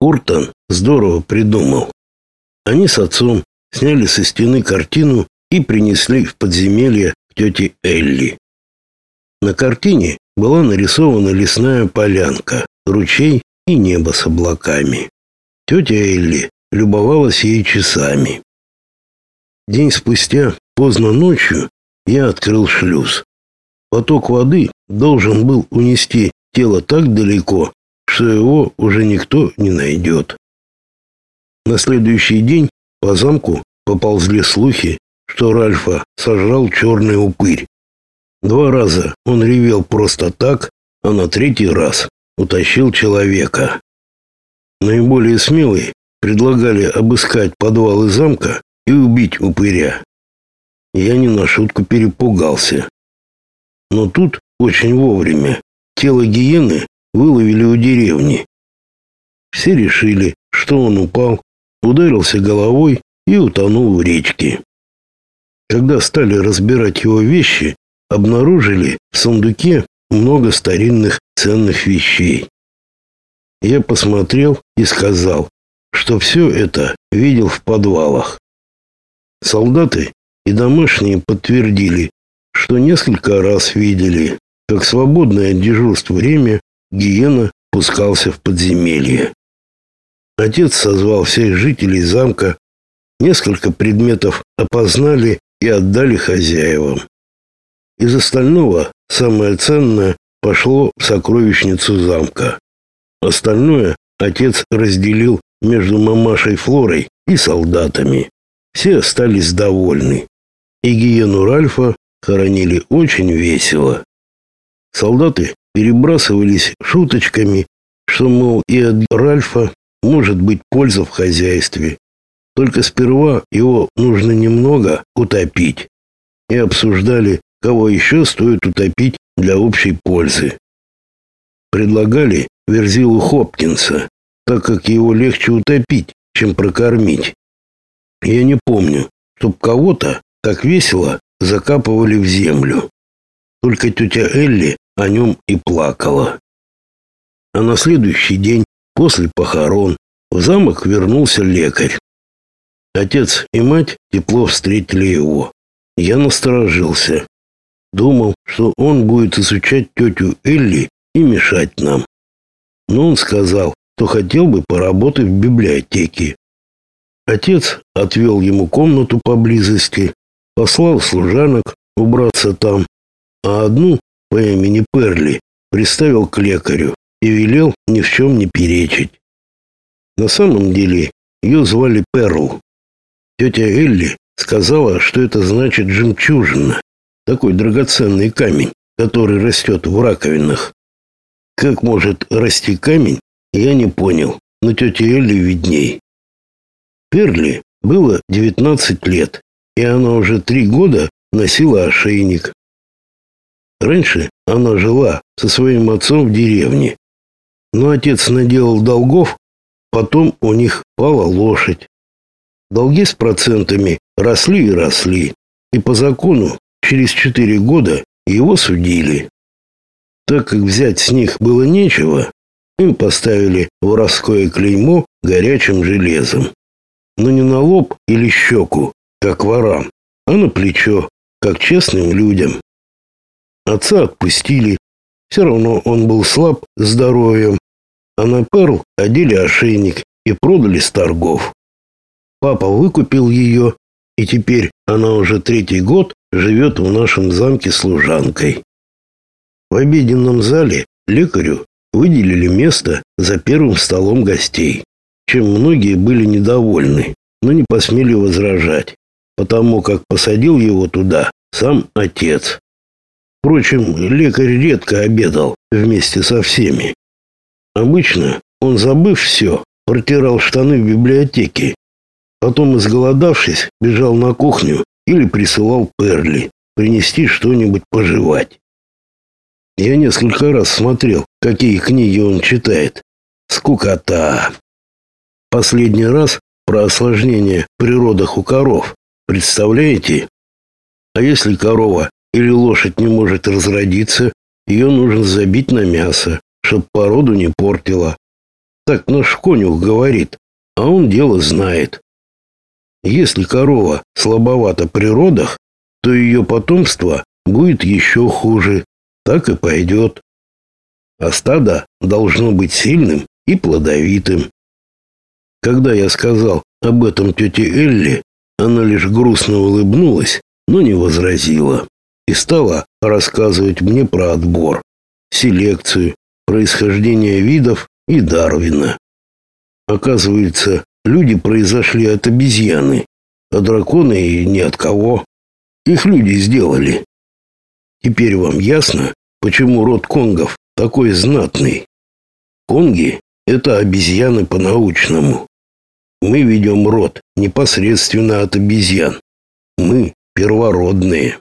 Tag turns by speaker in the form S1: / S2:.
S1: Уртон здорово придумал. Они с отцом сняли со стены картину и принесли в подземелье тете Элли. На картине была нарисована лесная полянка, ручей и небо с облаками. Тетя Элли любовалась ей часами. День спустя, поздно ночью, я открыл шлюз. Поток воды должен был унести тело так далеко, его уже никто не найдет. На следующий день по замку поползли слухи, что Ральфа сожрал черный упырь. Два раза он ревел просто так, а на третий раз утащил человека. Наиболее смелые предлагали обыскать подвалы замка и убить упыря. Я не на шутку перепугался. Но тут очень вовремя тело гиены выловили у деревни. Все решили, что он упал, ударился головой и утонул в речке. Когда стали разбирать его вещи, обнаружили в сундуке много старинных ценных вещей. Я посмотрел и сказал, что все это видел в подвалах. Солдаты и домашние подтвердили, что несколько раз видели, как свободное от дежурств время гиена пускался в подземелье. Отец созвал всех жителей замка, несколько предметов опознали и отдали хозяевам. Из остального самое ценное пошло в сокровищницу замка. Остальное отец разделил между мамашей Флорой и солдатами. Все остались довольны. И гиену Ральфа хоронили очень весело. Солдаты перебрасывались шуточками, что, мол, и от Ральфа может быть польза в хозяйстве. Только сперва его нужно немного утопить. И обсуждали, кого еще стоит утопить для общей пользы. Предлагали Верзилу Хопкинса, так как его легче утопить, чем прокормить. Я не помню, чтоб кого-то так весело закапывали в землю. Только тетя Элли о нем и плакала. А на следующий день после похорон в замок вернулся лекарь. Отец и мать тепло встретили его. Я насторожился. Думал, что он будет изучать тетю Элли и мешать нам. Но он сказал, что хотел бы поработать в библиотеке. Отец отвел ему комнату поблизости, послал служанок убраться там, а одну по имени Перли приставил к лекарю и велел ни в чем не перечить. На самом деле ее звали Перл. Тетя Элли сказала, что это значит жемчужина, такой драгоценный камень, который растет в раковинах. Как может расти камень, я не понял, но тете Элли видней. Перли было 19 лет, и она уже три года носила ошейник. Раньше она жила со своим отцом в деревне, но отец наделал долгов, потом у них пала лошадь. Долги с процентами росли и росли, и по закону через четыре года его судили. Так как взять с них было нечего, им поставили воровское клеймо горячим железом. Но не на лоб или щеку, как ворам, а на плечо, как честным людям. Отца отпустили, все равно он был слаб здоровьем, а на Перл одели ошейник и продали с торгов. Папа выкупил ее, и теперь она уже третий год живет в нашем замке служанкой. В обеденном зале лекарю выделили место за первым столом гостей, чем многие были недовольны, но не посмели возражать, потому как посадил его туда сам отец. Впрочем, лекарь редко обедал вместе со всеми. Обычно он, забыв все, протирал штаны в библиотеке, потом, изголодавшись, бежал на кухню или присылал Перли принести что-нибудь пожевать. Я несколько раз смотрел, какие книги он читает. Скукота. Последний раз про осложнение в природах у коров. Представляете? А если корова или лошадь не может разродиться, ее нужно забить на мясо, чтоб породу не портила. Так наш конюх говорит, а он дело знает. Если корова слабовата при родах, то ее потомство будет еще хуже. Так и пойдет. А стадо должно быть сильным и плодовитым. Когда я сказал об этом тете Элли, она лишь грустно улыбнулась, но не возразила и стала рассказывать мне про отбор, селекцию, происхождение видов и Дарвина. Оказывается, люди произошли от обезьяны, а драконы и ни от кого. Их люди сделали. Теперь вам ясно, почему род конгов такой знатный? Конги – это обезьяны по-научному. Мы ведем род непосредственно от обезьян. Мы первородные.